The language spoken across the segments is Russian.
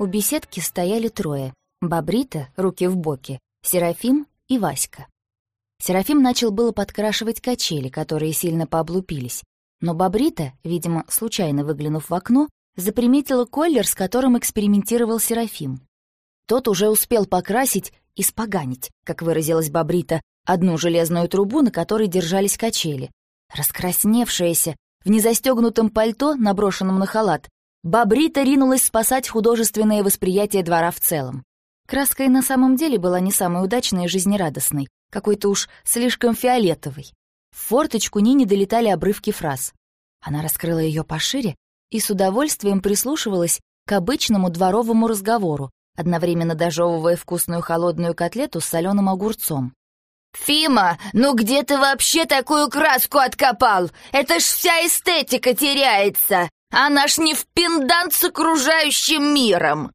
У беседки стояли трое. Бобрита, руки в боки, Серафим и Васька. Серафим начал было подкрашивать качели, которые сильно пооблупились. Но Бобрита, видимо, случайно выглянув в окно, заприметила коллер, с которым экспериментировал Серафим. Тот уже успел покрасить и споганить, как выразилась Бобрита, одну железную трубу, на которой держались качели. Раскрасневшаяся, в незастегнутом пальто, наброшенном на халат, Бобрита ринулась спасать художественное восприятие двора в целом. Краска и на самом деле была не самой удачной и жизнерадостной, какой-то уж слишком фиолетовой. В форточку Нине долетали обрывки фраз. Она раскрыла ее пошире и с удовольствием прислушивалась к обычному дворовому разговору, одновременно дожевывая вкусную холодную котлету с соленым огурцом. «Фима, ну где ты вообще такую краску откопал? Это ж вся эстетика теряется! Она ж не в пендант с окружающим миром!»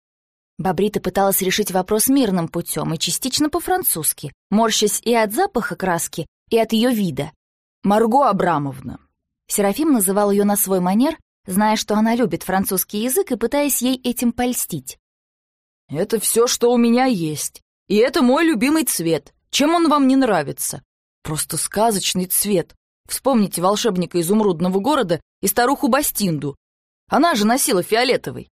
Бобрита пыталась решить вопрос мирным путем и частично по-французски, морщась и от запаха краски, и от ее вида. «Марго Абрамовна». Серафим называл ее на свой манер, зная, что она любит французский язык и пытаясь ей этим польстить. «Это все, что у меня есть. И это мой любимый цвет. Чем он вам не нравится? Просто сказочный цвет. Вспомните волшебника изумрудного города и старуху Бастинду. Она же носила фиолетовый.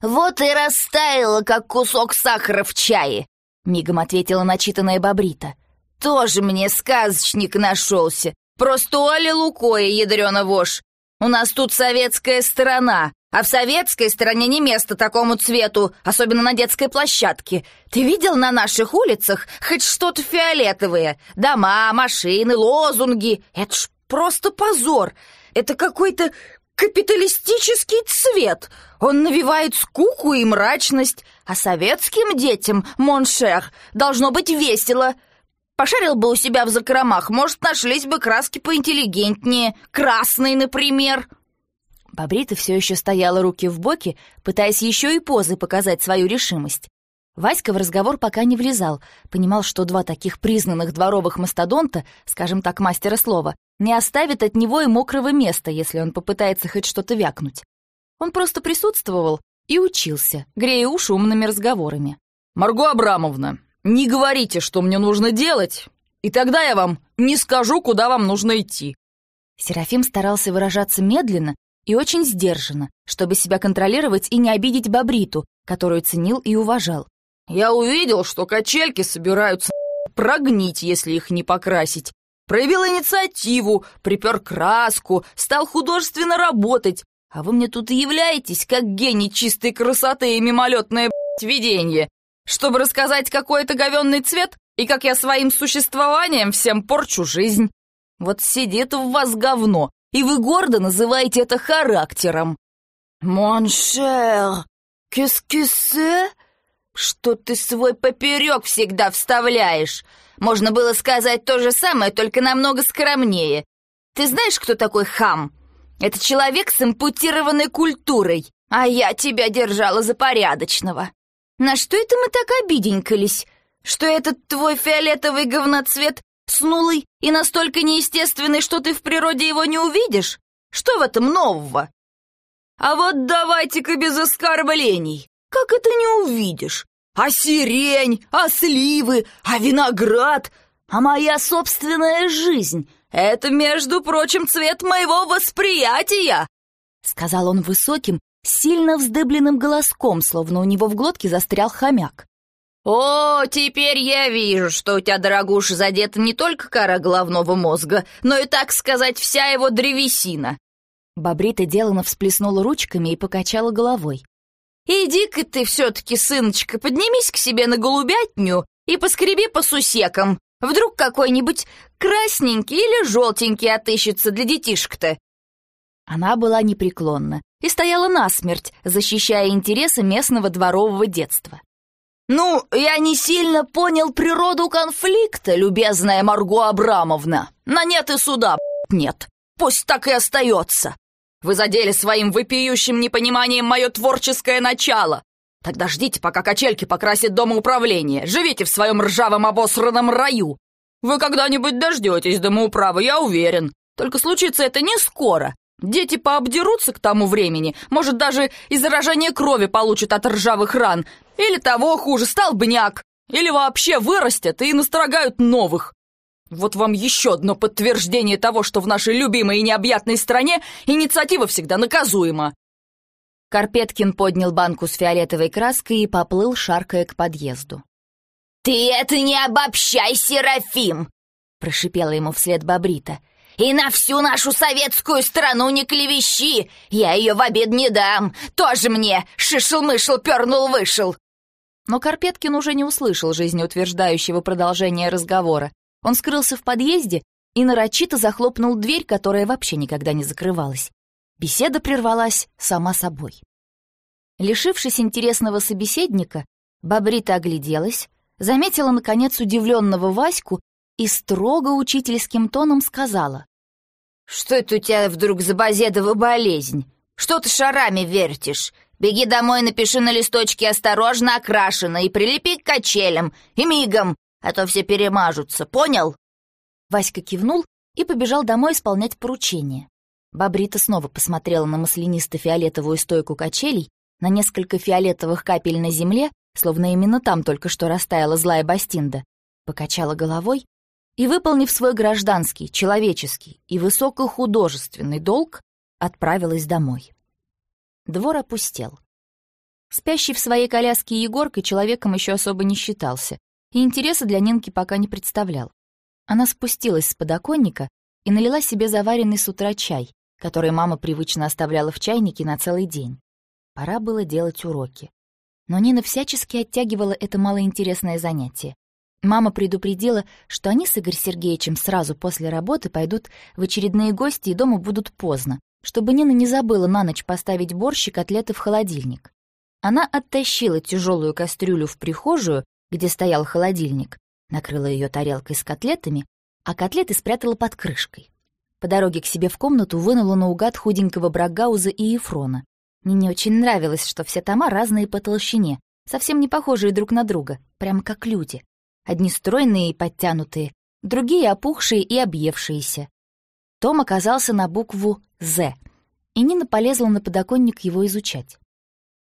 «Вот и растаяла, как кусок сахара в чае», — мигом ответила начитанная Бобрита. «Тоже мне сказочник нашелся. Просто Оля Лукоя, ядрёна вошь. У нас тут советская сторона, а в советской стороне не место такому цвету, особенно на детской площадке. Ты видел на наших улицах хоть что-то фиолетовое? Дома, машины, лозунги. Это ж просто позор. Это какой-то капиталистический цвет. Он навевает скуку и мрачность. А советским детям, mon cher, должно быть весело. Пошарил бы у себя в закромах, может, нашлись бы краски поинтеллигентнее. Красный, например. Бобрита все еще стояла руки в боки, пытаясь еще и позы показать свою решимость. Васька в разговор пока не влезал, понимал, что два таких признанных дворовых мастодонта, скажем так, мастера слова, не оставят от него и мокрого места, если он попытается хоть что-то вякнуть. Он просто присутствовал и учился, грея уши умными разговорами. «Марго Абрамовна, не говорите, что мне нужно делать, и тогда я вам не скажу, куда вам нужно идти». Серафим старался выражаться медленно и очень сдержанно, чтобы себя контролировать и не обидеть Бобриту, которую ценил и уважал. «Я увидел, что качельки собираются прогнить, если их не покрасить. Проявил инициативу, припер краску, стал художественно работать, а вы мне тут и являетесь, как гений чистой красоты и мимолетное видение, чтобы рассказать, какой это говенный цвет и как я своим существованием всем порчу жизнь. Вот сидит в вас говно, и вы гордо называете это характером. «Mon cher, qu'est-ce que c'est?» «Что ты свой поперек всегда вставляешь? Можно было сказать то же самое, только намного скромнее. Ты знаешь, кто такой хам? Это человек с ампутированной культурой, а я тебя держала за порядочного. На что это мы так обиденькались? Что этот твой фиолетовый говноцвет Снулый и настолько неестественный, что ты в природе его не увидишь? Что в этом нового? А вот давайте-ка без оскорблений. Как это не увидишь? А сирень, а сливы, а виноград, а моя собственная жизнь — это, между прочим, цвет моего восприятия!» Сказал он высоким, сильно вздыбленным голоском, словно у него в глотке застрял хомяк. «О, теперь я вижу, что у тебя, дорогуша, задета не только кора головного мозга, но и, так сказать, вся его древесина». Бобрита делано всплеснула ручками и покачала головой. «Иди-ка ты все-таки, сыночка, поднимись к себе на голубятню и поскреби по сусекам. Вдруг какой-нибудь красненький или желтенький отыщется для детишек-то». Она была непреклонна и стояла насмерть, защищая интересы местного дворового детства. «Ну, я не сильно понял природу конфликта, любезная Марго Абрамовна. На нет и суда, нет. Пусть так и остается. Вы задели своим вопиющим непониманием мое творческое начало. Тогда ждите, пока качельки покрасят домоуправление. Живите в своем ржавом обосранном раю. Вы когда-нибудь дождетесь домоуправы, я уверен. Только случится это не скоро. Дети пообдерутся к тому времени, может, даже и заражение крови получат от ржавых ран, или того хуже, столбняк, или вообще вырастят и настрогают новых. Вот вам еще одно подтверждение того, что в нашей любимой и необъятной стране инициатива всегда наказуема. Карпеткин поднял банку с фиолетовой краской и поплыл, шаркая к подъезду. «Ты это не обобщай, Серафим!» — прошипела ему вслед Бобрита. «И на всю нашу советскую страну не клевещи! Я ее в обед не дам! Тоже мне шишел-мышел, пернул-вышел!» Но Карпеткин уже не услышал жизнеутверждающего продолжения разговора. Он скрылся в подъезде и нарочито захлопнул дверь, которая вообще никогда не закрывалась. Беседа прервалась сама собой. Лишившись интересного собеседника, Бобрита огляделась, заметила, наконец, удивленного Ваську и строго учительским тоном сказала. «Что это у тебя вдруг за базедова болезнь? Что ты шарами вертишь? Беги домой, напиши на листочке «Осторожно, окрашено» и прилепи к качелям, и мигом, а то все перемажутся, понял?» Васька кивнул и побежал домой исполнять поручение. Бобрита снова посмотрела на маслянисто-фиолетовую стойку качелей, на несколько фиолетовых капель на земле, словно именно там только что растаяла злая Бастинда, покачала головой и, выполнив свой гражданский, человеческий и высокохудожественный долг, отправилась домой. Двор опустел. Спящий в своей коляске Егорка человеком еще особо не считался, и интереса для Нинки пока не представлял. Она спустилась с подоконника и налила себе заваренный с утра чай, который мама привычно оставляла в чайнике на целый день. Пора было делать уроки. Но Нина всячески оттягивала это малоинтересное занятие. Мама предупредила, что они с Игорем Сергеевичем сразу после работы пойдут в очередные гости и дома будут поздно, чтобы Нина не забыла на ночь поставить борщ и котлеты в холодильник. Она оттащила тяжелую кастрюлю в прихожую, где стоял холодильник, накрыла ее тарелкой с котлетами, а котлеты спрятала под крышкой. По дороге к себе в комнату вынула наугад худенького Брагауза и Ефрона. Нине очень нравилось, что все тома разные по толщине, совсем не похожие друг на друга, прямо как люди. Одни стройные и подтянутые, другие опухшие и объевшиеся. Том оказался на букву «З», и Нина полезла на подоконник его изучать.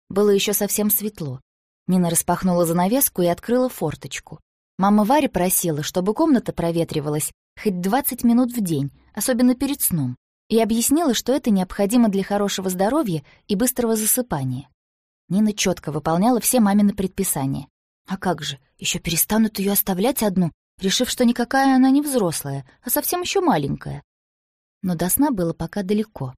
Было еще совсем светло. Нина распахнула занавеску и открыла форточку. Мама Варя просила, чтобы комната проветривалась хоть 20 минут в день, особенно перед сном, и объяснила, что это необходимо для хорошего здоровья и быстрого засыпания. Нина четко выполняла все мамины предписания. А как же, еще перестанут ее оставлять одну, решив, что никакая она не взрослая, а совсем еще маленькая. Но до сна было пока далеко.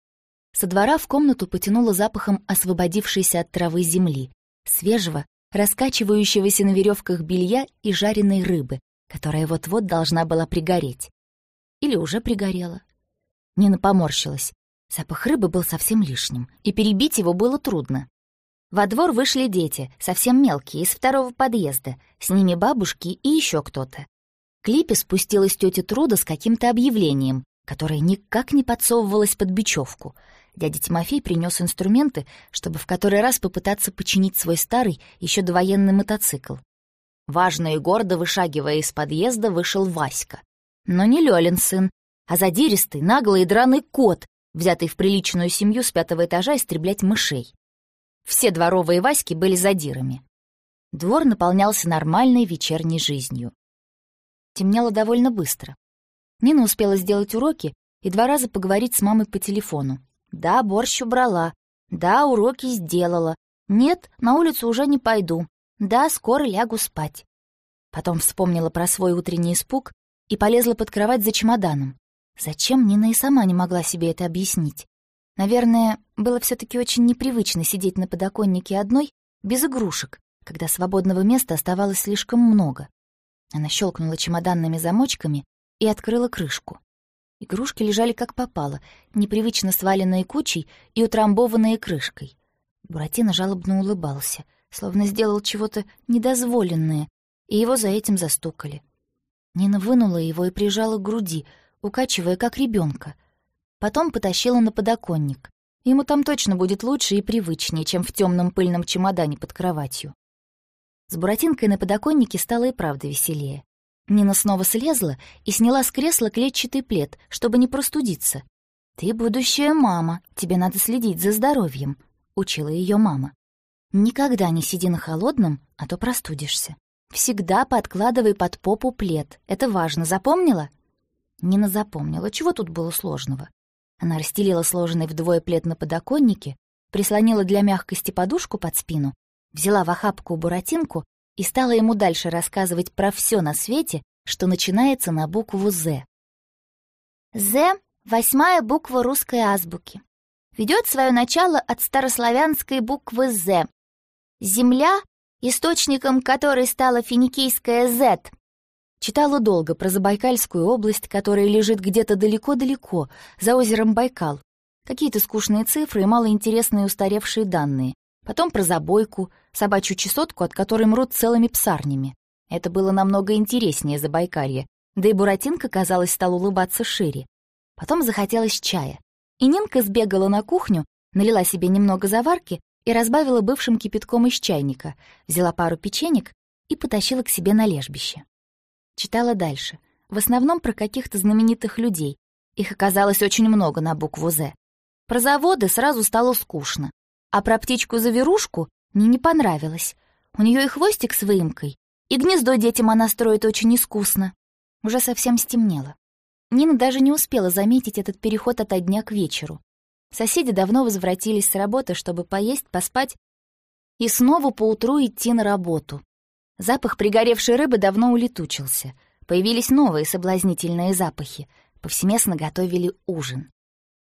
Со двора в комнату потянуло запахом освободившейся от травы земли, свежего, раскачивающегося на веревках белья и жареной рыбы, которая вот-вот должна была пригореть. Или уже пригорела. Нина поморщилась. Запах рыбы был совсем лишним, и перебить его было трудно. Во двор вышли дети, совсем мелкие, из второго подъезда, с ними бабушки и еще кто-то. К Липе спустилась тетя Труда с каким-то объявлением, которое никак не подсовывалось под бечевку — Дядя Тимофей принес инструменты, чтобы в который раз попытаться починить свой старый, еще довоенный мотоцикл. Важно и гордо вышагивая из подъезда, вышел Васька. Но не Лёлин сын, а задиристый, наглый и драный кот, взятый в приличную семью с пятого этажа истреблять мышей. Все дворовые Васьки были задирами. Двор наполнялся нормальной вечерней жизнью. Темнело довольно быстро. Нина успела сделать уроки и два раза поговорить с мамой по телефону. Да, борщ убрала. Да, уроки сделала. Нет, на улицу уже не пойду. Да, скоро лягу спать. Потом вспомнила про свой утренний испуг и полезла под кровать за чемоданом. Зачем Нина и сама не могла себе это объяснить? Наверное, было все таки очень непривычно сидеть на подоконнике одной, без игрушек, когда свободного места оставалось слишком много. Она щелкнула чемоданными замочками и открыла крышку. Игрушки лежали как попало, непривычно сваленные кучей и утрамбованные крышкой. Буратино жалобно улыбался, словно сделал чего-то недозволенное, и его за этим застукали. Нина вынула его и прижала к груди, укачивая, как ребенка. Потом потащила на подоконник. Ему там точно будет лучше и привычнее, чем в темном пыльном чемодане под кроватью. С Буратинкой на подоконнике стало и правда веселее. Нина снова слезла и сняла с кресла клетчатый плед, чтобы не простудиться. «Ты будущая мама, тебе надо следить за здоровьем», — учила ее мама. «Никогда не сиди на холодном, а то простудишься. Всегда подкладывай под попу плед, это важно, запомнила?» Нина запомнила, чего тут было сложного. Она расстелила сложенный вдвое плед на подоконнике, прислонила для мягкости подушку под спину, взяла в охапку буратинку и стала ему дальше рассказывать про все на свете, что начинается на букву «З». «З» Восьмая буква русской азбуки. Ведет свое начало от старославянской буквы «З». Земля, источником которой стала финикийская «З». Читала долго про Забайкальскую область, которая лежит где-то далеко-далеко, за озером Байкал. Какие-то скучные цифры и малоинтересные устаревшие данные. Потом про забойку, собачью чесотку, от которой мрут целыми псарнями. Это было намного интереснее Забайкалья, да и Буратинка, казалось, стал улыбаться шире. Потом захотелось чая. И Нинка сбегала на кухню, налила себе немного заварки и разбавила бывшим кипятком из чайника, взяла пару печенек и потащила к себе на лежбище. Читала дальше, в основном про каких-то знаменитых людей. Их оказалось очень много на букву «З». Про заводы сразу стало скучно, а про птичку-заверушку мне не понравилось. У нее и хвостик с выемкой, и гнездо детям она строит очень искусно. Уже совсем стемнело. Нина даже не успела заметить этот переход от дня к вечеру. Соседи давно возвратились с работы, чтобы поесть, поспать и снова поутру идти на работу. Запах пригоревшей рыбы давно улетучился. Появились новые соблазнительные запахи. Повсеместно готовили ужин.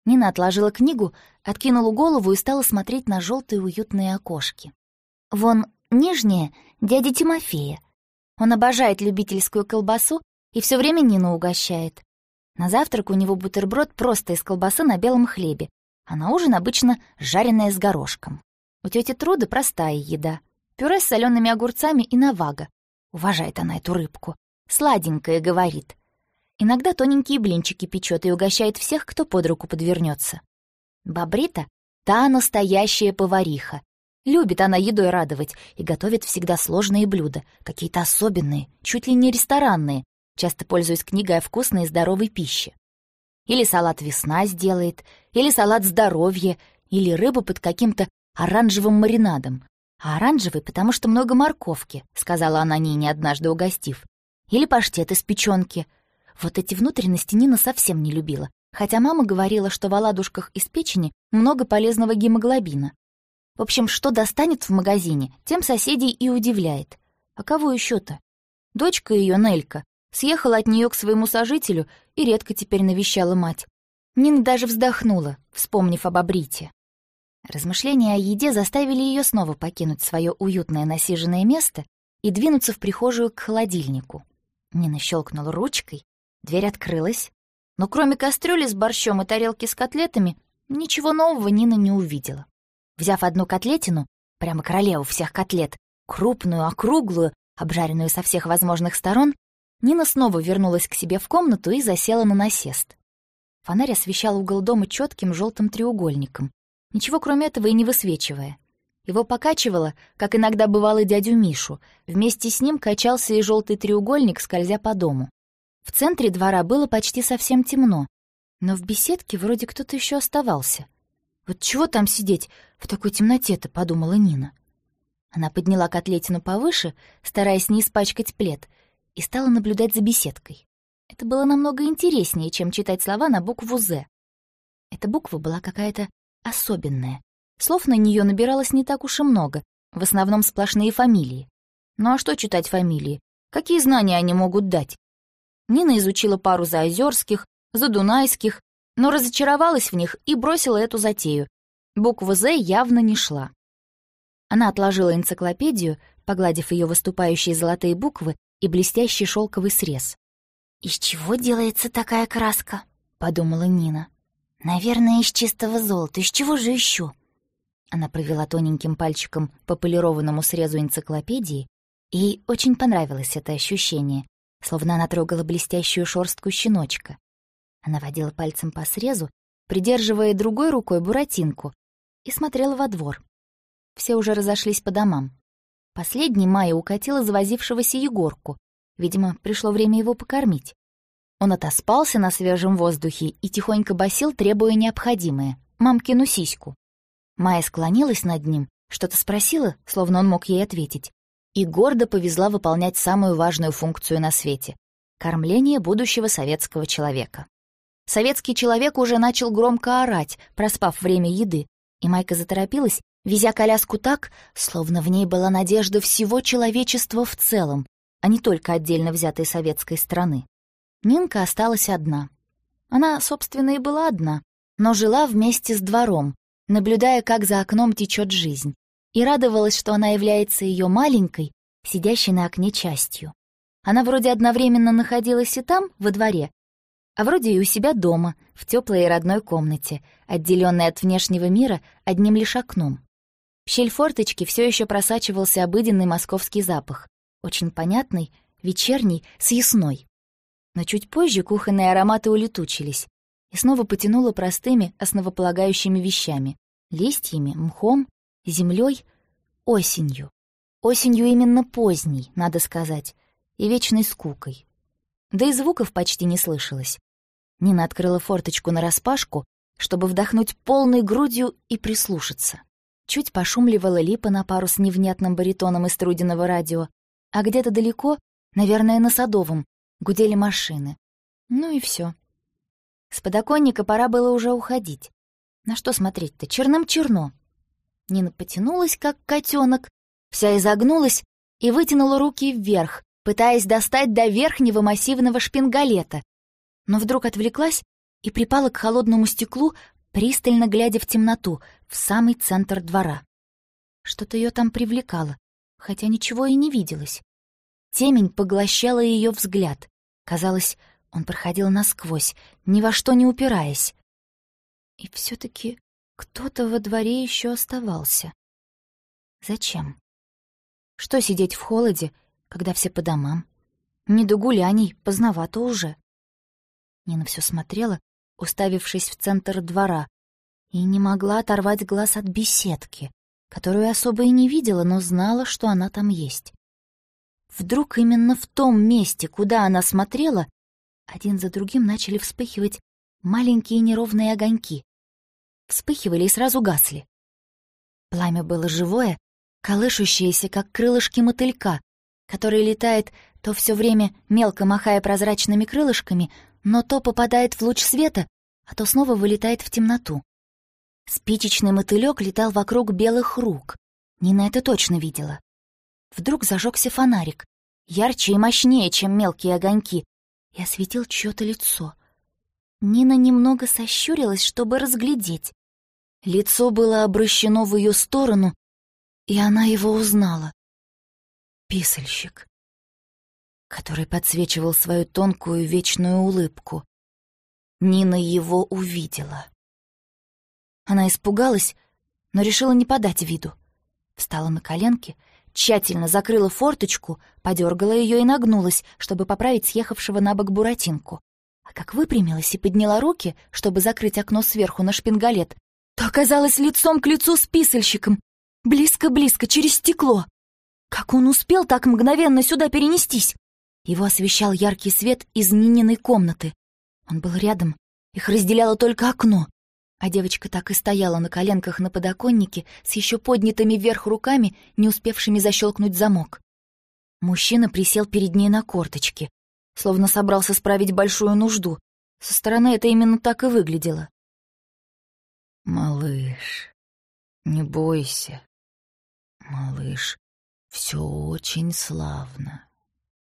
Нина отложила книгу, откинула голову и стала смотреть на желтые уютные окошки. Вон нижнее — дядя Тимофея. Он обожает любительскую колбасу и все время Нину угощает. На завтрак у него бутерброд просто из колбасы на белом хлебе, а на ужин обычно жареное с горошком. У тети Труды простая еда. Пюре с солеными огурцами и навага. Уважает она эту рыбку. Сладенькая, говорит. Иногда тоненькие блинчики печет и угощает всех, кто под руку подвернется. Бобрита — та настоящая повариха. Любит она едой радовать и готовит всегда сложные блюда, какие-то особенные, чуть ли не ресторанные, часто пользуюсь книгой о вкусной и здоровой пище. Или салат «Весна» сделает, или салат «Здоровье», или рыбу под каким-то оранжевым маринадом. А оранжевый, потому что много морковки, сказала она Нине, однажды угостив. Или паштет из печенки. Вот эти внутренности Нина совсем не любила, хотя мама говорила, что в оладушках из печени много полезного гемоглобина. В общем, что достанет в магазине, тем соседей и удивляет. А кого еще то Дочка ее, Нелька, Съехала от нее к своему сожителю и редко теперь навещала мать. Нина даже вздохнула, вспомнив об Абрите. Размышления о еде заставили ее снова покинуть свое уютное насиженное место и двинуться в прихожую к холодильнику. Нина щелкнула ручкой, дверь открылась, но кроме кастрюли с борщом и тарелки с котлетами ничего нового Нина не увидела. Взяв одну котлетину, прямо королеву всех котлет, крупную, округлую, обжаренную со всех возможных сторон, Нина снова вернулась к себе в комнату и засела на насест. Фонарь освещал угол дома четким желтым треугольником, ничего кроме этого и не высвечивая. Его покачивало, как иногда бывало дядю Мишу. Вместе с ним качался и желтый треугольник, скользя по дому. В центре двора было почти совсем темно, но в беседке вроде кто-то еще оставался. «Вот чего там сидеть в такой темноте-то?» — подумала Нина. Она подняла котлетину повыше, стараясь не испачкать плед — и стала наблюдать за беседкой. Это было намного интереснее, чем читать слова на букву «З». Эта буква была какая-то особенная. Слов на нее набиралось не так уж и много, в основном сплошные фамилии. Ну а что читать фамилии? Какие знания они могут дать? Нина изучила пару заозерских, задунайских, но разочаровалась в них и бросила эту затею. Буква «З» явно не шла. Она отложила энциклопедию, погладив ее выступающие золотые буквы, и блестящий шелковый срез. «Из чего делается такая краска?» — подумала Нина. «Наверное, из чистого золота. Из чего же еще?» Она провела тоненьким пальчиком по полированному срезу энциклопедии, и ей очень понравилось это ощущение, словно она трогала блестящую шорстку щеночка. Она водила пальцем по срезу, придерживая другой рукой буратинку, и смотрела во двор. Все уже разошлись по домам. Последний Майя укатила завозившегося Егорку. Видимо, пришло время его покормить. Он отоспался на свежем воздухе и тихонько басил, требуя необходимое — мамкину сиську. Майя склонилась над ним, что-то спросила, словно он мог ей ответить, и гордо повезла выполнять самую важную функцию на свете — кормление будущего советского человека. Советский человек уже начал громко орать, проспав время еды, и Майка заторопилась, везя коляску так, словно в ней была надежда всего человечества в целом, а не только отдельно взятой советской страны. Нинка осталась одна. Она, собственно, и была одна, но жила вместе с двором, наблюдая, как за окном течет жизнь, и радовалась, что она является ее маленькой, сидящей на окне частью. Она вроде одновременно находилась и там, во дворе, а вроде и у себя дома, в теплой и родной комнате, отделенной от внешнего мира одним лишь окном. В щель форточки все еще просачивался обыденный московский запах, очень понятный, вечерний, съестной. Но чуть позже кухонные ароматы улетучились, и снова потянуло простыми, основополагающими вещами — листьями, мхом, землей, осенью. Осенью именно поздней, надо сказать, и вечной скукой. Да и звуков почти не слышалось. Нина открыла форточку нараспашку, чтобы вдохнуть полной грудью и прислушаться. Чуть пошумливала липа на пару с невнятным баритоном из трудиного радио, а где-то далеко, наверное, на Садовом, гудели машины. Ну и все. С подоконника пора было уже уходить. На что смотреть-то? Черным черно. Нина потянулась, как котенок, вся изогнулась и вытянула руки вверх, пытаясь достать до верхнего массивного шпингалета. Но вдруг отвлеклась и припала к холодному стеклу, пристально глядя в темноту, в самый центр двора. Что-то ее там привлекало, хотя ничего и не виделось. Темень поглощала ее взгляд. Казалось, он проходил насквозь, ни во что не упираясь. И все таки кто-то во дворе еще оставался. Зачем? Что сидеть в холоде, когда все по домам? Не до гуляний, поздновато уже. Нина все смотрела, уставившись в центр двора, и не могла оторвать глаз от беседки, которую особо и не видела, но знала, что она там есть. Вдруг именно в том месте, куда она смотрела, один за другим начали вспыхивать маленькие неровные огоньки. Вспыхивали и сразу гасли. Пламя было живое, колышущееся, как крылышки мотылька, который летает то все время мелко махая прозрачными крылышками, но то попадает в луч света, а то снова вылетает в темноту. Спичечный мотылек летал вокруг белых рук. Нина это точно видела. Вдруг зажегся фонарик, ярче и мощнее, чем мелкие огоньки, и осветил чьё-то лицо. Нина немного сощурилась, чтобы разглядеть. Лицо было обращено в ее сторону, и она его узнала. Писальщик, который подсвечивал свою тонкую вечную улыбку. Нина его увидела. Она испугалась, но решила не подать виду. Встала на коленки, тщательно закрыла форточку, подергала ее и нагнулась, чтобы поправить съехавшего на бок буратинку. А как выпрямилась и подняла руки, чтобы закрыть окно сверху на шпингалет, то оказалась лицом к лицу с писальщиком, близко-близко, через стекло. Как он успел так мгновенно сюда перенестись? Его освещал яркий свет из Нининой комнаты. Он был рядом, их разделяло только окно, а девочка так и стояла на коленках на подоконнике с еще поднятыми вверх руками, не успевшими защелкнуть замок. Мужчина присел перед ней на корточки, словно собрался справить большую нужду. Со стороны это именно так и выглядело. «Малыш, не бойся. Малыш, все очень славно.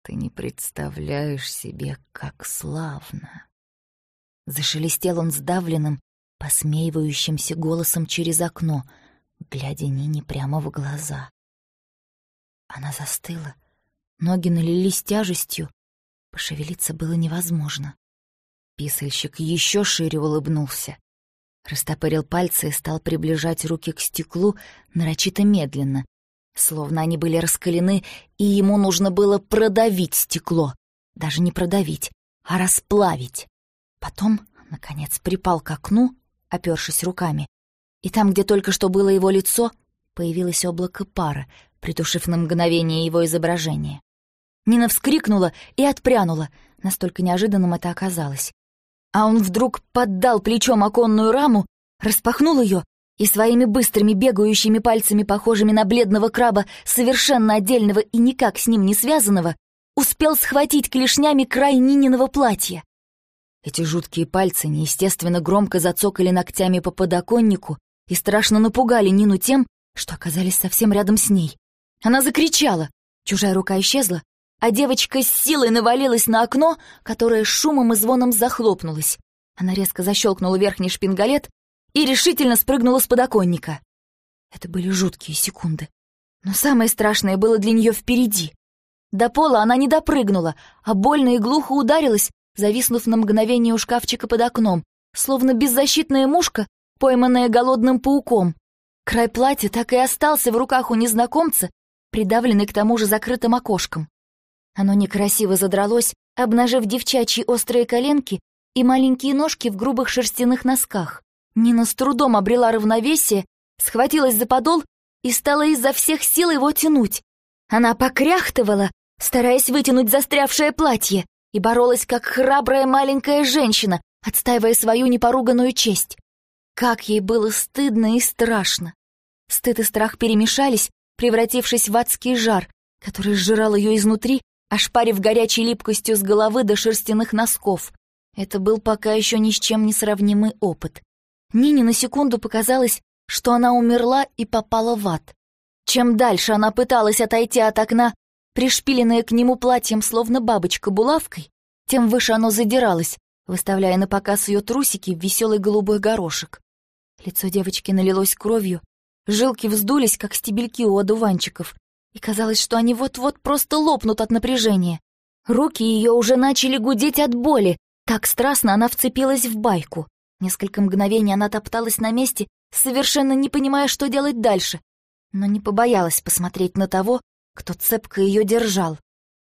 Ты не представляешь себе, как славно». Зашелестел он сдавленным, посмеивающимся голосом через окно, глядя Нине прямо в глаза. Она застыла, ноги налились тяжестью, пошевелиться было невозможно. Писальщик еще шире улыбнулся. Растопырил пальцы и стал приближать руки к стеклу нарочито медленно, словно они были раскалены, и ему нужно было продавить стекло. Даже не продавить, а расплавить. Потом, наконец, припал к окну опёршись руками. И там, где только что было его лицо, появилось облако пара, притушив на мгновение его изображение. Нина вскрикнула и отпрянула, Настолько неожиданным это оказалось. А он вдруг поддал плечом оконную раму, распахнул ее и своими быстрыми бегающими пальцами, похожими на бледного краба, совершенно отдельного и никак с ним не связанного, успел схватить клешнями край Нининого платья. Эти жуткие пальцы неестественно громко зацокали ногтями по подоконнику и страшно напугали Нину тем, что оказались совсем рядом с ней. Она закричала, чужая рука исчезла, а девочка с силой навалилась на окно, которое шумом и звоном захлопнулось. Она резко защелкнула верхний шпингалет и решительно спрыгнула с подоконника. Это были жуткие секунды. Но самое страшное было для нее впереди. До пола она не допрыгнула, а больно и глухо ударилась, зависнув на мгновение у шкафчика под окном, словно беззащитная мушка, пойманная голодным пауком. Край платья так и остался в руках у незнакомца, придавленный к тому же закрытым окошком. Оно некрасиво задралось, обнажив девчачьи острые коленки и маленькие ножки в грубых шерстяных носках. Нина с трудом обрела равновесие, схватилась за подол и стала изо всех сил его тянуть. Она покряхтывала, стараясь вытянуть застрявшее платье, и боролась как храбрая маленькая женщина, отстаивая свою непоруганную честь. Как ей было стыдно и страшно. Стыд и страх перемешались, превратившись в адский жар, который сжирал ее изнутри, ошпарив горячей липкостью с головы до шерстяных носков. Это был пока еще ни с чем не сравнимый опыт. Нине на секунду показалось, что она умерла и попала в ад. Чем дальше она пыталась отойти от окна, пришпиленное к нему платьем, словно бабочка булавкой, тем выше оно задиралось, выставляя на показ ее трусики в веселый голубой горошек. Лицо девочки налилось кровью, жилки вздулись, как стебельки у одуванчиков, и казалось, что они вот-вот просто лопнут от напряжения. Руки ее уже начали гудеть от боли, так страстно она вцепилась в байку. Несколько мгновений она топталась на месте, совершенно не понимая, что делать дальше, но не побоялась посмотреть на того, кто цепко ее держал.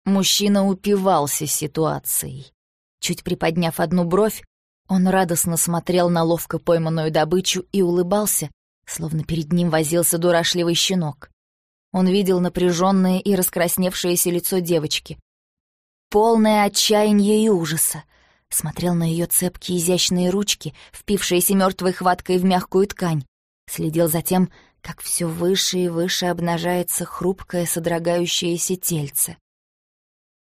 Мужчина упивался ситуацией. Чуть приподняв одну бровь, он радостно смотрел на ловко пойманную добычу и улыбался, словно перед ним возился дурашливый щенок. Он видел напряженное и раскрасневшееся лицо девочки, полное отчаяния и ужаса, смотрел на ее цепкие изящные ручки, впившиеся мертвой хваткой в мягкую ткань, следил за тем, как все выше и выше обнажается хрупкое содрогающееся тельце.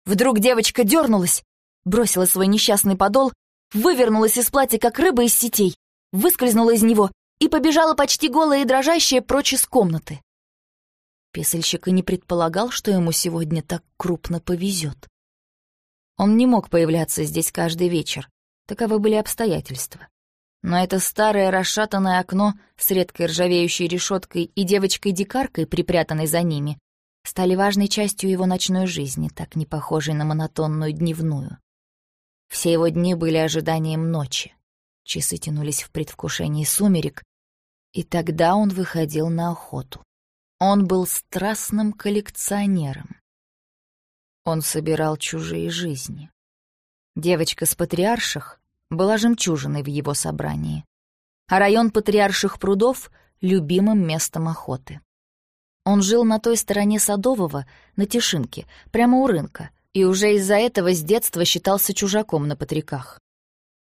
Вдруг девочка дернулась, бросила свой несчастный подол, вывернулась из платья, как рыба из сетей, выскользнула из него и побежала почти голая и дрожащая прочь из комнаты. Писальщик и не предполагал, что ему сегодня так крупно повезет. Он не мог появляться здесь каждый вечер, таковы были обстоятельства. Но это старое расшатанное окно с редкой ржавеющей решеткой и девочкой-дикаркой, припрятанной за ними, стали важной частью его ночной жизни, так не похожей на монотонную дневную. Все его дни были ожиданием ночи. Часы тянулись в предвкушении сумерек, и тогда он выходил на охоту. Он был страстным коллекционером. Он собирал чужие жизни. Девочка с патриарших была жемчужиной в его собрании, а район патриарших прудов — любимым местом охоты. Он жил на той стороне Садового, на Тишинке, прямо у рынка, и уже из-за этого с детства считался чужаком на Патриках.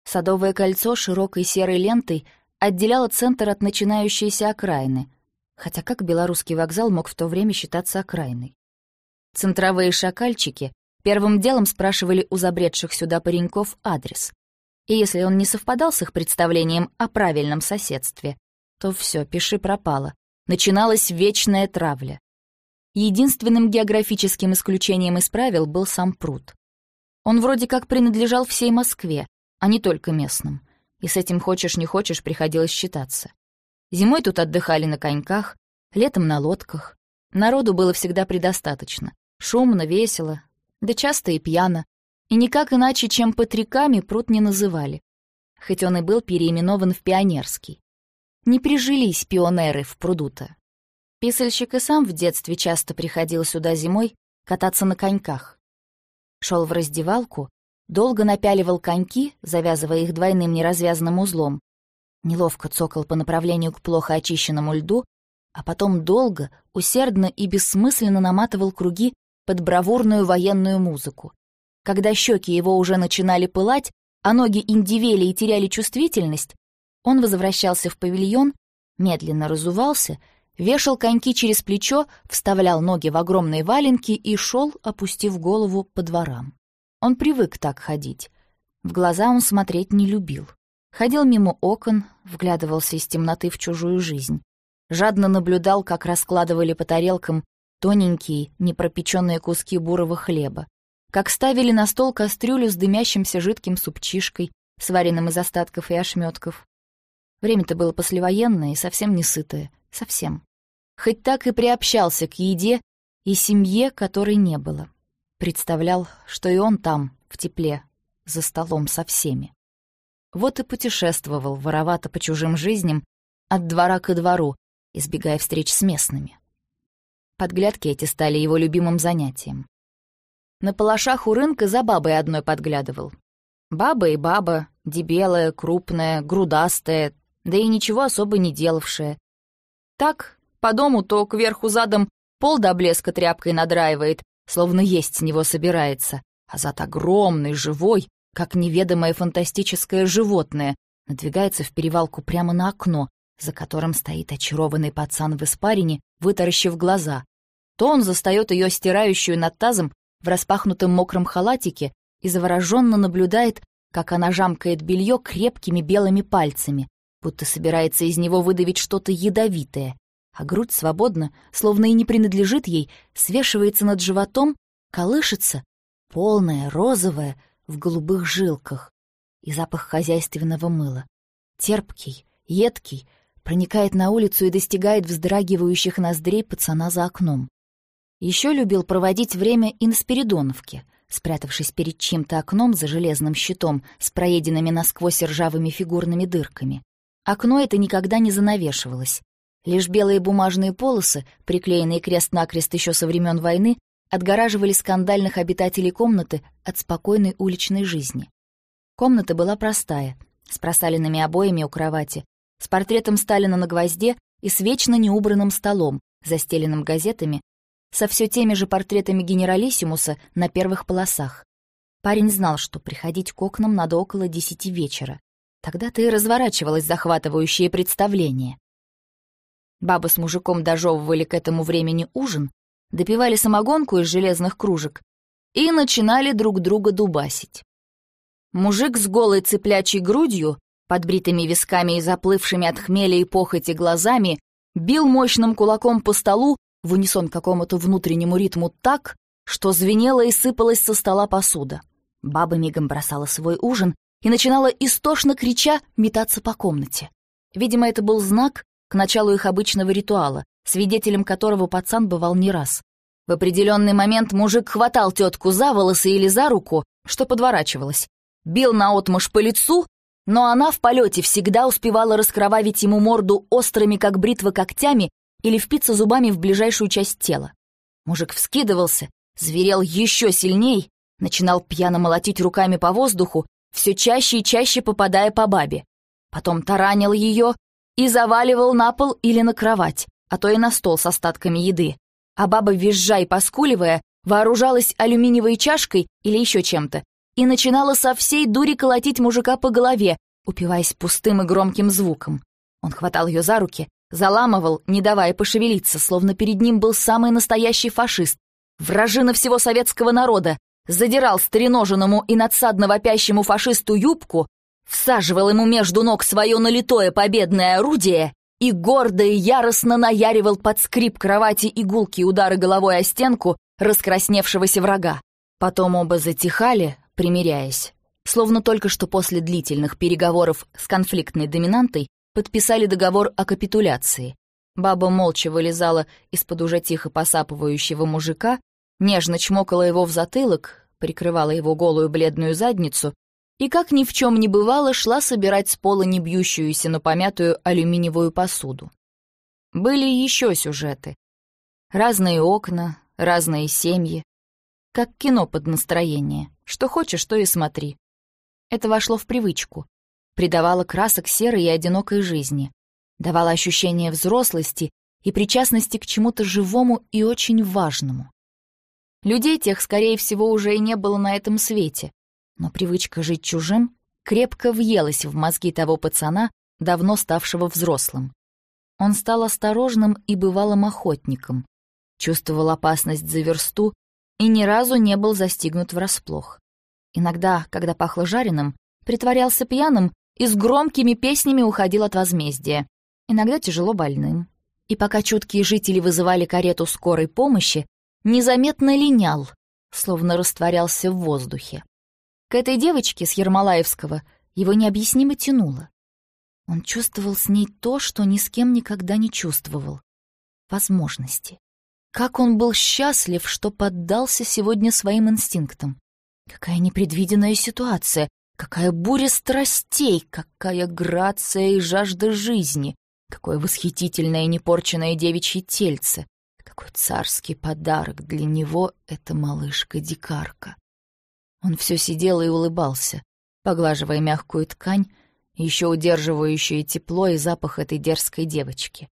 Садовое кольцо широкой серой лентой отделяло центр от начинающейся окраины, хотя как белорусский вокзал мог в то время считаться окраиной? Центровые шакальчики первым делом спрашивали у забредших сюда пареньков адрес, и если он не совпадал с их представлением о правильном соседстве, то все, пиши пропало. Начиналась вечная травля. Единственным географическим исключением из правил был сам пруд. Он вроде как принадлежал всей Москве, а не только местным. И с этим хочешь не хочешь приходилось считаться. Зимой тут отдыхали на коньках, летом на лодках. Народу было всегда предостаточно. Шумно, весело, да часто и пьяно. И никак иначе, чем Патриками, пруд не называли. Хоть он и был переименован в Пионерский. Не прижились пионеры в пруду-то. Писальщик и сам в детстве часто приходил сюда зимой кататься на коньках. Шел в раздевалку, долго напяливал коньки, завязывая их двойным неразвязанным узлом, неловко цокал по направлению к плохо очищенному льду, а потом долго, усердно и бессмысленно наматывал круги под бравурную военную музыку когда щеки его уже начинали пылать, а ноги индивели и теряли чувствительность, он возвращался в павильон, медленно разувался, вешал коньки через плечо, вставлял ноги в огромные валенки и шел, опустив голову по дворам. Он привык так ходить. В глаза он смотреть не любил. Ходил мимо окон, вглядывался из темноты в чужую жизнь. Жадно наблюдал, как раскладывали по тарелкам тоненькие, непропеченные куски бурого хлеба, как ставили на стол кастрюлю с дымящимся жидким супчишкой, сваренным из остатков и ошметков. Время-то было послевоенное и совсем не сытое, совсем. Хоть так и приобщался к еде и семье, которой не было. Представлял, что и он там, в тепле, за столом со всеми. Вот и путешествовал воровато по чужим жизням, от двора к двору, избегая встреч с местными. Подглядки эти стали его любимым занятием. На палашах у рынка за бабой одной подглядывал. Баба и баба, дебелая, крупная, грудастая, да и ничего особо не делавшая. Так, по дому то кверху задом пол до блеска тряпкой надраивает, словно есть с него собирается, а зад огромный, живой, как неведомое фантастическое животное, надвигается в перевалку прямо на окно, за которым стоит очарованный пацан в испарине, вытаращив глаза. То он застает ее стирающую над тазом в распахнутом мокром халатике и завороженно наблюдает, как она жамкает белье крепкими белыми пальцами, будто собирается из него выдавить что-то ядовитое, а грудь свободно, словно и не принадлежит ей, свешивается над животом, колышется, полная, розовая, в голубых жилках, и запах хозяйственного мыла. Терпкий, едкий, проникает на улицу и достигает вздрагивающих ноздрей пацана за окном. Еще любил проводить время и на Спиридоновке, спрятавшись перед чьим-то окном за железным щитом с проеденными насквозь ржавыми фигурными дырками. Окно это никогда не занавешивалось. Лишь белые бумажные полосы, приклеенные крест-накрест еще со времен войны, отгораживали скандальных обитателей комнаты от спокойной уличной жизни. Комната была простая, с просаленными обоями у кровати, с портретом Сталина на гвозде и с вечно неубранным столом, застеленным газетами, со все теми же портретами генералиссимуса на первых полосах. Парень знал, что приходить к окнам надо около десяти вечера. Тогда-то и разворачивалось захватывающее представление. Бабы с мужиком дожевывали к этому времени ужин, допивали самогонку из железных кружек и начинали друг друга дубасить. Мужик с голой цыплячьей грудью, подбритыми висками и заплывшими от хмеля и похоти глазами, бил мощным кулаком по столу в унисон какому-то внутреннему ритму так, что звенела и сыпалась со стола посуда. Баба мигом бросала свой ужин и начинала истошно крича метаться по комнате. Видимо, это был знак, к началу их обычного ритуала, свидетелем которого пацан бывал не раз. В определенный момент мужик хватал тетку за волосы или за руку, что подворачивалось, бил наотмашь по лицу, но она в полете всегда успевала раскровавить ему морду острыми, как бритва, когтями или впиться зубами в ближайшую часть тела. Мужик вскидывался, зверел еще сильней, начинал пьяно молотить руками по воздуху, все чаще и чаще попадая по бабе. Потом таранил ее, и заваливал на пол или на кровать, а то и на стол с остатками еды. А баба, визжа и поскуливая, вооружалась алюминиевой чашкой или еще чем-то и начинала со всей дури колотить мужика по голове, упиваясь пустым и громким звуком. Он хватал ее за руки, заламывал, не давая пошевелиться, словно перед ним был самый настоящий фашист, вражина всего советского народа, задирал стреноженному и надсадно вопящему фашисту юбку, всаживал ему между ног свое налитое победное орудие и гордо и яростно наяривал под скрип кровати игулки удары головой о стенку раскрасневшегося врага. Потом оба затихали, примиряясь, словно только что после длительных переговоров с конфликтной доминантой подписали договор о капитуляции. Баба молча вылезала из-под уже тихо посапывающего мужика, нежно чмокала его в затылок, прикрывала его голую бледную задницу и, как ни в чем не бывало, шла собирать с пола не бьющуюся, но помятую алюминиевую посуду. Были еще сюжеты. Разные окна, разные семьи. Как кино под настроение. Что хочешь, то и смотри. Это вошло в привычку. Придавало красок серой и одинокой жизни. Давало ощущение взрослости и причастности к чему-то живому и очень важному. Людей тех, скорее всего, уже и не было на этом свете. Но привычка жить чужим крепко въелась в мозги того пацана, давно ставшего взрослым. Он стал осторожным и бывалым охотником, чувствовал опасность за версту и ни разу не был застигнут врасплох. Иногда, когда пахло жареным, притворялся пьяным и с громкими песнями уходил от возмездия, иногда тяжело больным. И пока чуткие жители вызывали карету скорой помощи, незаметно линял, словно растворялся в воздухе. К этой девочке с Ермолаевского его необъяснимо тянуло. Он чувствовал с ней то, что ни с кем никогда не чувствовал — возможности. Как он был счастлив, что поддался сегодня своим инстинктам. Какая непредвиденная ситуация, какая буря страстей, какая грация и жажда жизни, какое восхитительное непорченное девичье тельце, какой царский подарок для него эта малышка-дикарка. Он все сидел и улыбался, поглаживая мягкую ткань, еще удерживающую тепло и запах этой дерзкой девочки.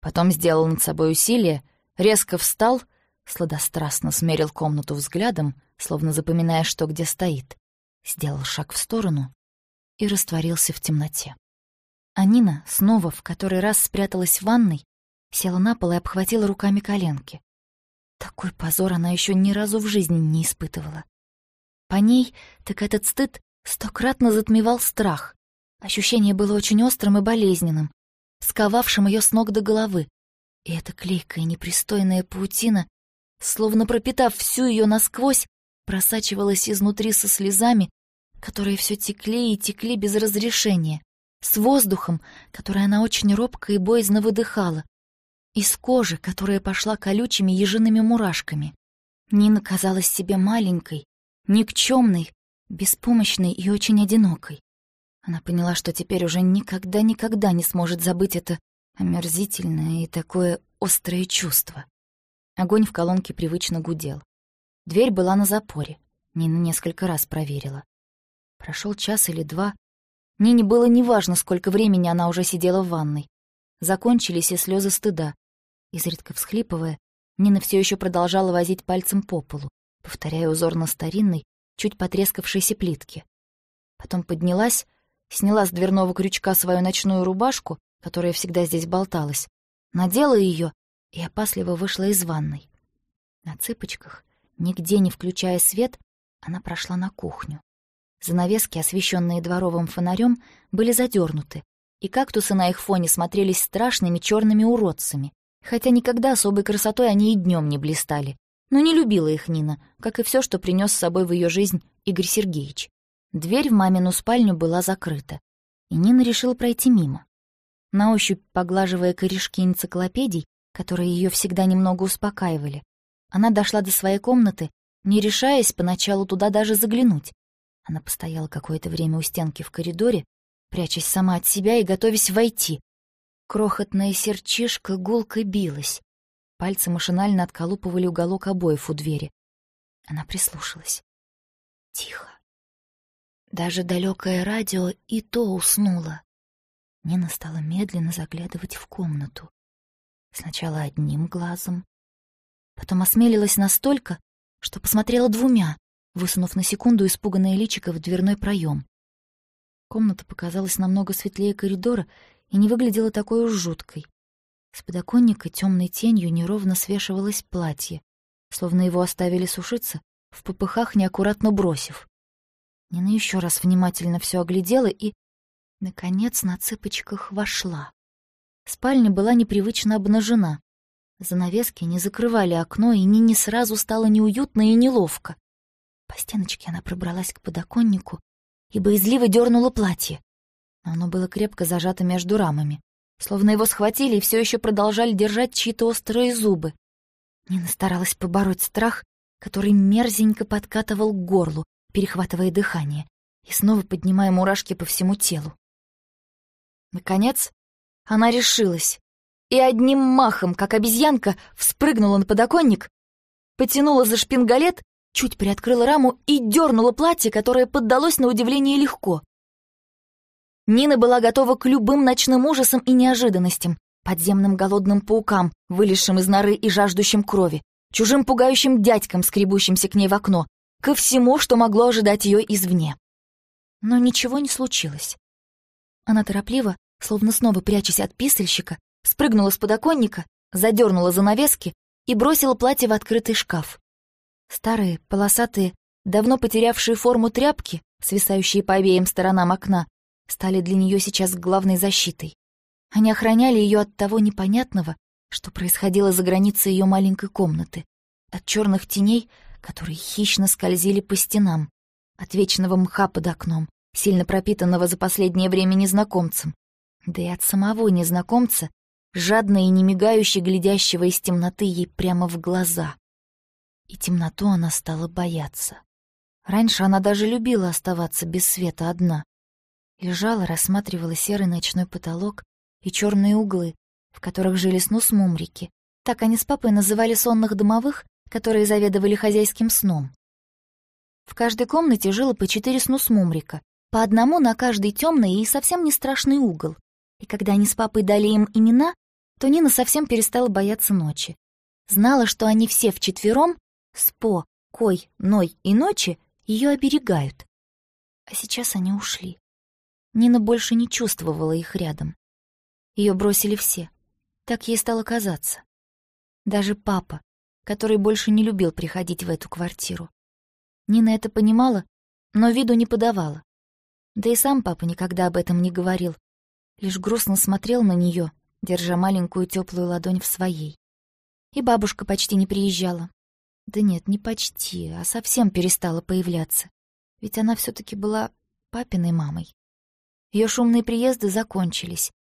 Потом сделал над собой усилие, резко встал, сладострастно смерил комнату взглядом, словно запоминая, что где стоит, сделал шаг в сторону и растворился в темноте. А Нина снова в который раз спряталась в ванной, села на пол и обхватила руками коленки. Такой позор она еще ни разу в жизни не испытывала. По ней так этот стыд стократно затмевал страх. Ощущение было очень острым и болезненным, сковавшим ее с ног до головы. И эта клейкая непристойная паутина, словно пропитав всю ее насквозь, просачивалась изнутри со слезами, которые все текли и текли без разрешения, с воздухом, который она очень робко и боязно выдыхала, из кожи, которая пошла колючими ежиными мурашками. Нина казалась себе маленькой, никчемной, беспомощной и очень одинокой. Она поняла, что теперь уже никогда-никогда не сможет забыть это омерзительное и такое острое чувство. Огонь в колонке привычно гудел. Дверь была на запоре. Нина несколько раз проверила. Прошел час или два. Нине было неважно, сколько времени она уже сидела в ванной. Закончились и слезы стыда. Изредка всхлипывая, Нина все еще продолжала возить пальцем по полу, повторяя узор на старинной, чуть потрескавшейся плитке. Потом поднялась, сняла с дверного крючка свою ночную рубашку, которая всегда здесь болталась, надела ее и опасливо вышла из ванной. На цыпочках, нигде не включая свет, она прошла на кухню. Занавески, освещенные дворовым фонарем, были задернуты, и кактусы на их фоне смотрелись страшными черными уродцами, хотя никогда особой красотой они и днем не блистали. Но не любила их Нина, как и все, что принес с собой в ее жизнь Игорь Сергеевич. Дверь в мамину спальню была закрыта, и Нина решила пройти мимо. На ощупь поглаживая корешки энциклопедий, которые ее всегда немного успокаивали, она дошла до своей комнаты, не решаясь поначалу туда даже заглянуть. Она постояла какое-то время у стенки в коридоре, прячась сама от себя и готовясь войти, Крохотная серчишка гулко билась. Пальцы машинально отколупывали уголок обоев у двери. Она прислушалась. Тихо. Даже далекое радио и то уснуло. Нина стала медленно заглядывать в комнату. Сначала одним глазом, потом осмелилась настолько, что посмотрела двумя, высунув на секунду испуганное личико в дверной проем. Комната показалась намного светлее коридора и не выглядела такой уж жуткой. С подоконника темной тенью неровно свешивалось платье, словно его оставили сушиться, в попыхах неаккуратно бросив. Нина еще раз внимательно все оглядела и, наконец, на цыпочках вошла. Спальня была непривычно обнажена. Занавески не закрывали окно, и Нине сразу стало неуютно и неловко. По стеночке она пробралась к подоконнику и боязливо дернула платье. Оно было крепко зажато между рамами, словно его схватили и все еще продолжали держать чьи-то острые зубы. Нина старалась побороть страх, который мерзенько подкатывал к горлу, перехватывая дыхание и снова поднимая мурашки по всему телу. Наконец, она решилась и одним махом, как обезьянка, вспрыгнула на подоконник, потянула за шпингалет, чуть приоткрыла раму и дернула платье, которое поддалось на удивление легко. Нина была готова к любым ночным ужасам и неожиданностям, подземным голодным паукам, вылезшим из норы и жаждущим крови, чужим пугающим дядькам, скребущимся к ней в окно, ко всему, что могло ожидать ее извне. Но ничего не случилось. Она торопливо, словно снова прячась от писальщика, спрыгнула с подоконника, задернула занавески и бросила платье в открытый шкаф. Старые, полосатые, давно потерявшие форму тряпки, свисающие по обеим сторонам окна, стали для нее сейчас главной защитой. Они охраняли ее от того непонятного, что происходило за границей ее маленькой комнаты, от черных теней, которые хищно скользили по стенам, от вечного мха под окном, сильно пропитанного за последнее время незнакомцем, да и от самого незнакомца, жадно и немигающе глядящего из темноты ей прямо в глаза. И темноту она стала бояться. Раньше она даже любила оставаться без света одна. Лежала, рассматривала серый ночной потолок и черные углы, в которых жили снус-мумрики. Так они с папой называли сонных домовых, которые заведовали хозяйским сном. В каждой комнате жило по четыре снус-мумрика, по одному на каждый темный и совсем не страшный угол. И когда они с папой дали им имена, то Нина совсем перестала бояться ночи. Знала, что они все вчетвером, Спо, Кой, Ной и Ночи, ее оберегают. А сейчас они ушли. Нина больше не чувствовала их рядом. Ее бросили все. Так ей стало казаться. Даже папа, который больше не любил приходить в эту квартиру. Нина это понимала, но виду не подавала. Да и сам папа никогда об этом не говорил, лишь грустно смотрел на нее, держа маленькую теплую ладонь в своей. И бабушка почти не приезжала. Да нет, не почти, а совсем перестала появляться. Ведь она все таки была папиной мамой. Ее шумные приезды закончились.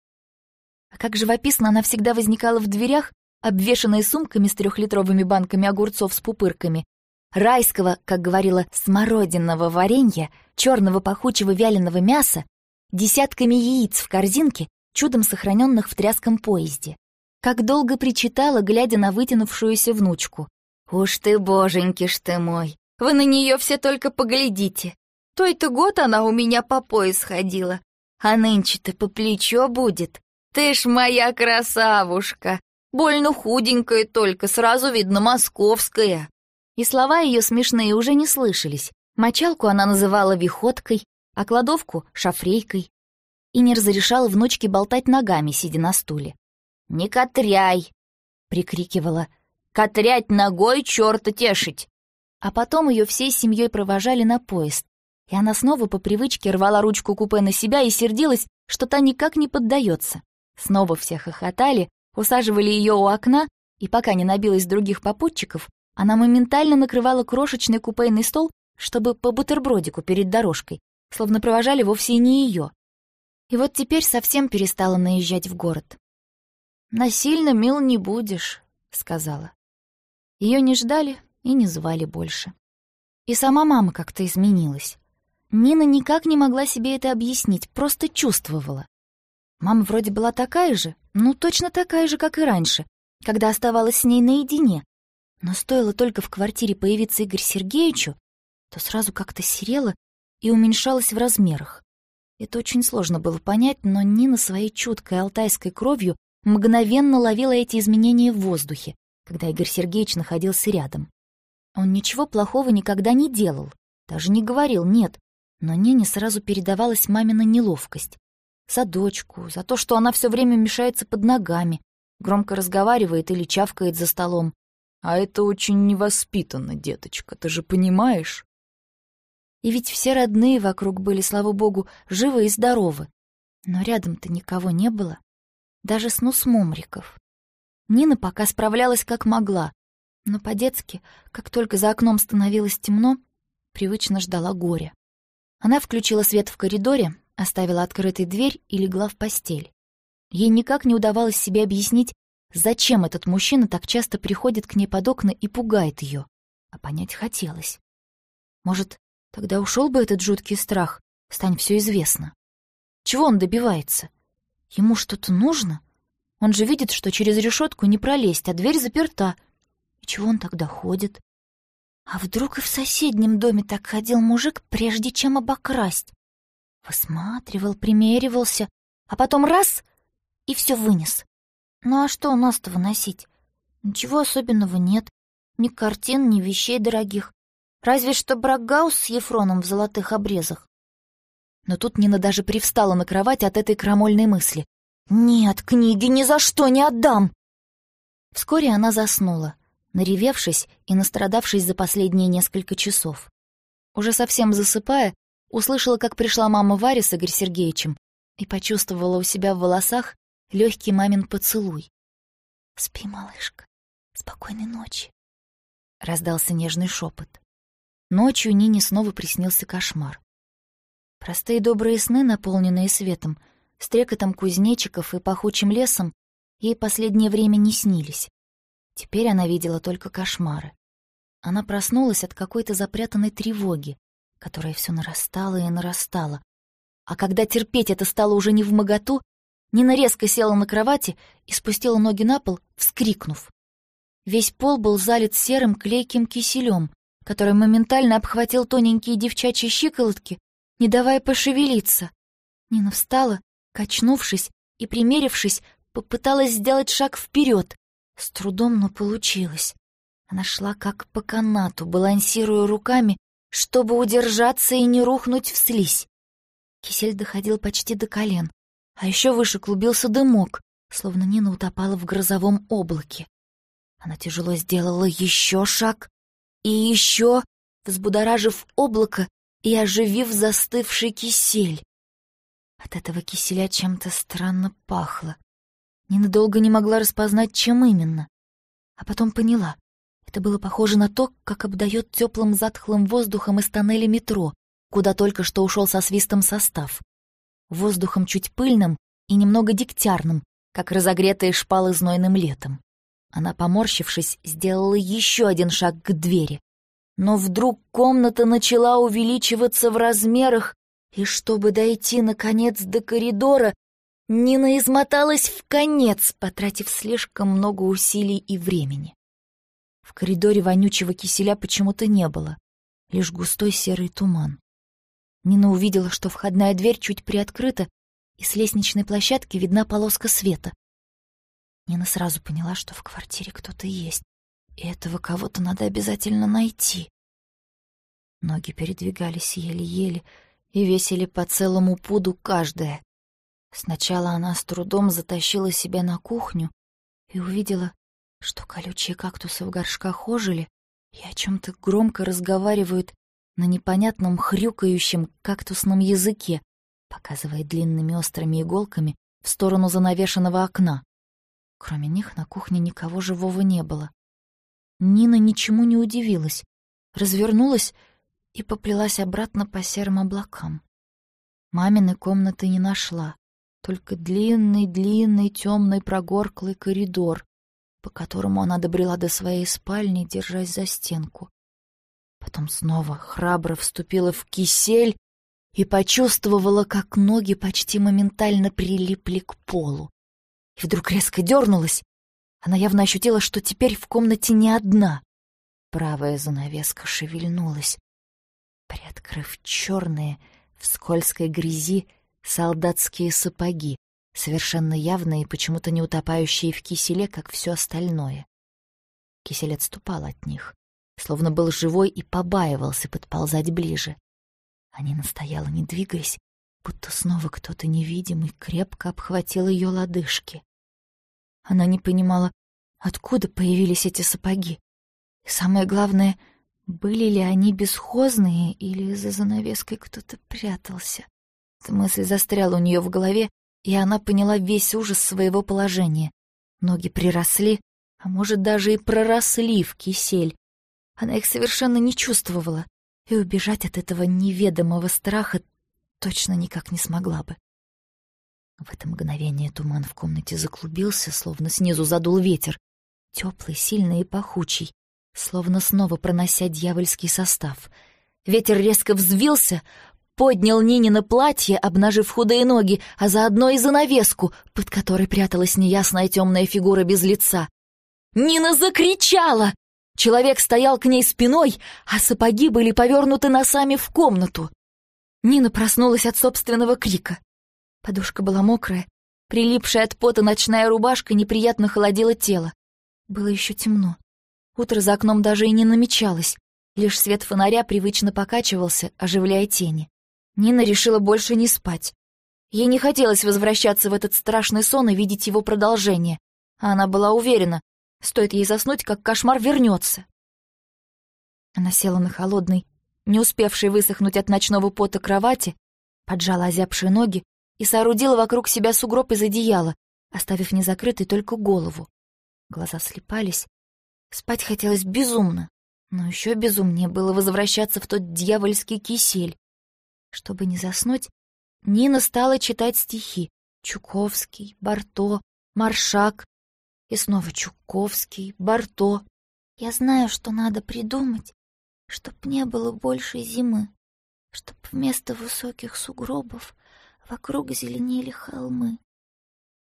А как живописно она всегда возникала в дверях, обвешанная сумками с трехлитровыми банками огурцов с пупырками, райского, как говорила, смородинного варенья, черного пахучего вяленого мяса, десятками яиц в корзинке, чудом сохраненных в тряском поезде. Как долго причитала, глядя на вытянувшуюся внучку. «Уж ты, боженьки ж ты мой! Вы на нее все только поглядите! Той-то год она у меня по пояс ходила, а нынче-то по плечо будет. Ты ж моя красавушка! Больно худенькая только, сразу видно московская!» И слова ее смешные уже не слышались. Мочалку она называла виходкой, а кладовку — шафрейкой. И не разрешала внучке болтать ногами, сидя на стуле. «Не котряй!» — прикрикивала. «Котрять ногой черта тешить!» А потом ее всей семьей провожали на поезд, и она снова по привычке рвала ручку купе на себя и сердилась, что та никак не поддается. Снова все хохотали, усаживали ее у окна, и пока не набилось других попутчиков, она моментально накрывала крошечный купейный стол, чтобы по бутербродику перед дорожкой, словно провожали вовсе не ее. И вот теперь совсем перестала наезжать в город. «Насильно мил не будешь», — сказала. Ее не ждали и не звали больше. И сама мама как-то изменилась. Нина никак не могла себе это объяснить, просто чувствовала. Мама вроде была такая же, ну точно такая же, как и раньше, когда оставалась с ней наедине, но стоило только в квартире появиться Игорь Сергеевичу, то сразу как-то серела и уменьшалась в размерах. Это очень сложно было понять, но Нина своей чуткой алтайской кровью мгновенно ловила эти изменения в воздухе, когда Игорь Сергеевич находился рядом. Он ничего плохого никогда не делал, даже не говорил «нет», но Нине сразу передавалась мамина неловкость. За дочку, за то, что она все время мешается под ногами, громко разговаривает или чавкает за столом, а это очень невоспитанно, деточка, ты же понимаешь? И ведь все родные вокруг были, слава богу, живы и здоровы. Но рядом-то никого не было. Даже с Мумриков. Нина пока справлялась как могла, но по-детски, как только за окном становилось темно, привычно ждала горя. Она включила свет в коридоре, оставила открытой дверь и легла в постель. Ей никак не удавалось себе объяснить, Зачем этот мужчина так часто приходит к ней под окна и пугает ее? А понять хотелось. Может, тогда ушел бы этот жуткий страх, стань все известно. Чего он добивается? Ему что-то нужно? Он же видит, что через решетку не пролезть, а дверь заперта. И чего он тогда ходит? А вдруг и в соседнем доме так ходил мужик, прежде чем обокрасть? Высматривал, примеривался, а потом раз — и все вынес. Ну а что у нас-то выносить? Ничего особенного нет. Ни картин, ни вещей дорогих. Разве что Брагаус с Ефроном в золотых обрезах. Но тут Нина даже привстала на кровать от этой крамольной мысли. «Нет, книги ни за что не отдам!» Вскоре она заснула, наревевшись и настрадавшись за последние несколько часов. Уже совсем засыпая, услышала, как пришла мама Варя с Игорь Сергеевичем и почувствовала у себя в волосах легкий мамин поцелуй. «Спи, малышка, спокойной ночи», — раздался нежный шепот. Ночью Нине снова приснился кошмар. Простые добрые сны, наполненные светом, стрекотом кузнечиков и пахучим лесом, ей последнее время не снились. Теперь она видела только кошмары. Она проснулась от какой-то запрятанной тревоги, которая все нарастала и нарастала. А когда терпеть это стало уже не в моготу, Нина резко села на кровати и спустила ноги на пол, вскрикнув. Весь пол был залит серым клейким киселем, который моментально обхватил тоненькие девчачьи щиколотки, не давая пошевелиться. Нина встала, качнувшись и, примерившись, попыталась сделать шаг вперед. С трудом, но получилось. Она шла как по канату, балансируя руками, чтобы удержаться и не рухнуть в слизь. Кисель доходил почти до колен. А еще выше клубился дымок, словно Нина утопала в грозовом облаке. Она тяжело сделала еще шаг и еще, взбудоражив облако и оживив застывший кисель. От этого киселя чем-то странно пахло. Нина долго не могла распознать, чем именно. А потом поняла. Это было похоже на то, как обдает теплым затхлым воздухом из тоннеля метро, куда только что ушел со свистом состав воздухом чуть пыльным и немного дегтярным, как разогретые шпалы знойным летом. Она, поморщившись, сделала еще один шаг к двери. Но вдруг комната начала увеличиваться в размерах, и чтобы дойти, наконец, до коридора, Нина измоталась в конец, потратив слишком много усилий и времени. В коридоре вонючего киселя почему-то не было, лишь густой серый туман. Нина увидела, что входная дверь чуть приоткрыта, и с лестничной площадки видна полоска света. Нина сразу поняла, что в квартире кто-то есть, и этого кого-то надо обязательно найти. Ноги передвигались еле-еле и весили по целому пуду каждая. Сначала она с трудом затащила себя на кухню и увидела, что колючие кактусы в горшках ожили и о чем то громко разговаривают на непонятном хрюкающем кактусном языке, показывая длинными острыми иголками в сторону занавешенного окна. Кроме них на кухне никого живого не было. Нина ничему не удивилась, развернулась и поплелась обратно по серым облакам. Маминой комнаты не нашла, только длинный-длинный темный прогорклый коридор, по которому она добрела до своей спальни, держась за стенку. Потом снова храбро вступила в кисель и почувствовала, как ноги почти моментально прилипли к полу. И вдруг резко дернулась. Она явно ощутила, что теперь в комнате не одна. Правая занавеска шевельнулась, приоткрыв черные в скользкой грязи солдатские сапоги, совершенно явные и почему-то не утопающие в киселе, как все остальное. Кисель отступал от них словно был живой и побаивался подползать ближе. Анина стояла, не двигаясь, будто снова кто-то невидимый крепко обхватил ее лодыжки. Она не понимала, откуда появились эти сапоги. И самое главное, были ли они бесхозные или за занавеской кто-то прятался. Мысль застряла у нее в голове, и она поняла весь ужас своего положения. Ноги приросли, а может, даже и проросли в кисель, она их совершенно не чувствовала, и убежать от этого неведомого страха точно никак не смогла бы. В это мгновение туман в комнате заклубился, словно снизу задул ветер, теплый, сильный и пахучий, словно снова пронося дьявольский состав. Ветер резко взвился, поднял Нинино платье, обнажив худые ноги, а заодно и занавеску, под которой пряталась неясная темная фигура без лица. Нина закричала! Человек стоял к ней спиной, а сапоги были повернуты носами в комнату. Нина проснулась от собственного крика. Подушка была мокрая, прилипшая от пота ночная рубашка неприятно холодила тело. Было еще темно. Утро за окном даже и не намечалось. Лишь свет фонаря привычно покачивался, оживляя тени. Нина решила больше не спать. Ей не хотелось возвращаться в этот страшный сон и видеть его продолжение. А она была уверена, стоит ей заснуть, как кошмар вернется. Она села на холодный, не успевший высохнуть от ночного пота кровати, поджала озябшие ноги и соорудила вокруг себя сугроб из одеяла, оставив незакрытой только голову. Глаза слепались. Спать хотелось безумно, но еще безумнее было возвращаться в тот дьявольский кисель. Чтобы не заснуть, Нина стала читать стихи. Чуковский, Барто, Маршак. И снова Чуковский, Барто. Я знаю, что надо придумать, чтоб не было больше зимы, чтоб вместо высоких сугробов вокруг зеленели холмы.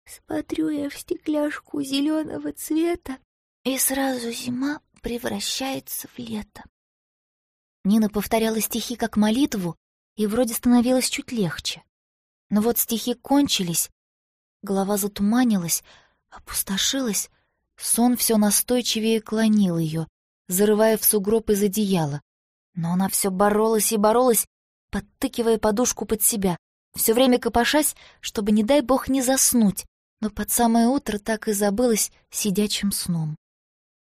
Смотрю я в стекляшку зеленого цвета, и сразу зима превращается в лето. Нина повторяла стихи как молитву, и вроде становилось чуть легче. Но вот стихи кончились, голова затуманилась, опустошилась, сон все настойчивее клонил ее, зарывая в сугроб из одеяла. Но она все боролась и боролась, подтыкивая подушку под себя, все время копошась, чтобы, не дай бог, не заснуть, но под самое утро так и забылась сидячим сном.